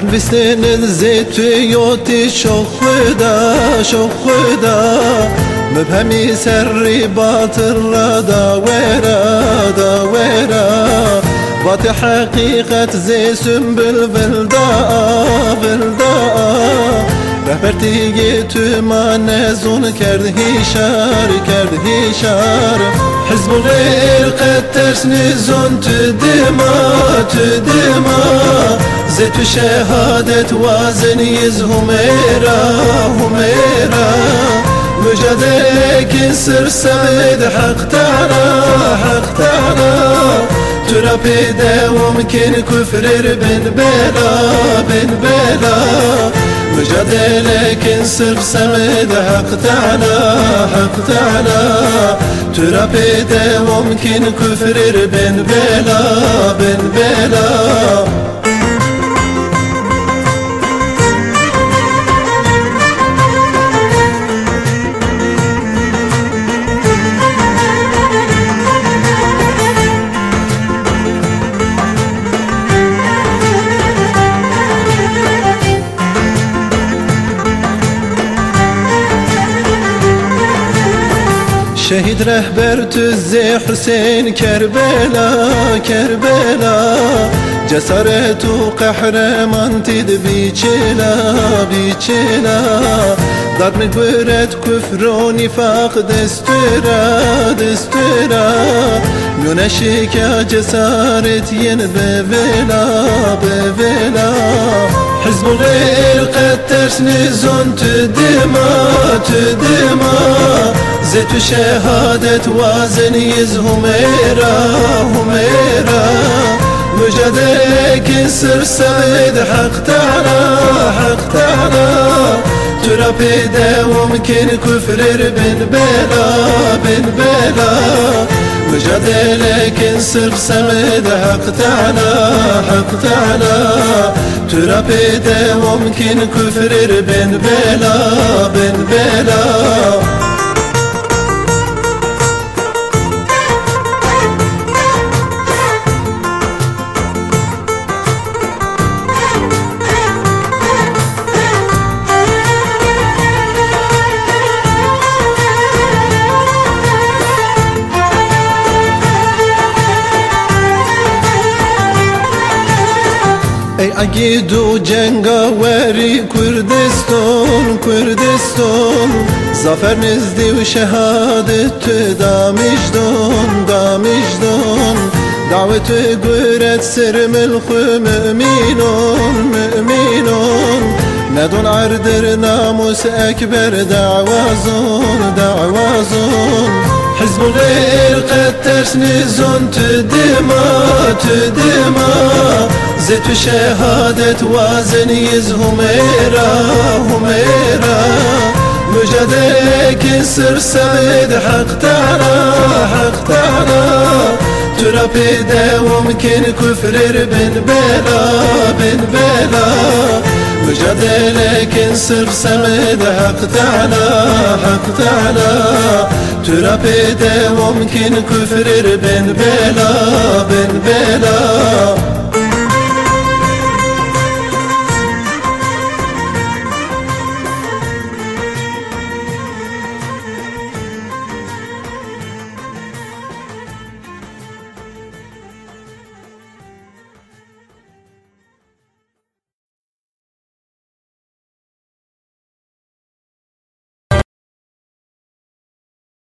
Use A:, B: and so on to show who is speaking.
A: بستن الزيت يوتي شخدا شخدا مبهمي سري باطل دا ويرا دا ويرا بات حقيقة زي سنبل بلدا بلدا رهبرتی تو ما نزون کرد هیشار کرد هیشار حزب قد ترس نزون تو دما تو دما زيت شهادة وازن يز هميرا هميرا مجادك سر سمد حق تعالى حق تعالى ترى بيدا وممكن كفر بن بلا بن بلا مجادلك سر سمد حق تعالى حق تعالى ترى بيدا وممكن كفر بن بلا بن بلا Şehit rehber tüzze Hüseyin Kerbela Kerbela. Cesaretu kahraman tid biçela biçela. Darb nigweret küfr u nifak destura destura. Müneşik ya cesaret yen bevela bevela. Hizbu gayr qed tersni zon tüdima tüdima. زيت شهادة وازن يز هميرا هميرا مجدك سر سعيد حق تعالى حق تعالى ترى بيدا وممكن كفر بن بلا بن بلا. مجادلك سر سمد حق تعالى حق تعالى ترى بيدا وممكن كفر بن بلا بن بلا. ای اگیدو جنگاوری کردستان کردستان زفر نزدی و شهادت دامجدان دامجدان دعوت گورت سر ملخ مؤمنون مؤمنون ندون عردر ناموس اکبر دعوازون دعوازون حزب غير قد ترس نزون تدما تدما زيت شهادة وازن يز هميرا هميرا مجادك سر سعيد حق تعالى حق تعالى ترى بيدا وممكن كفر بن بلا بن بلا. mücadele kensir semede hak teala hak teala. Türapede mümkün küfür ben bela ben bela.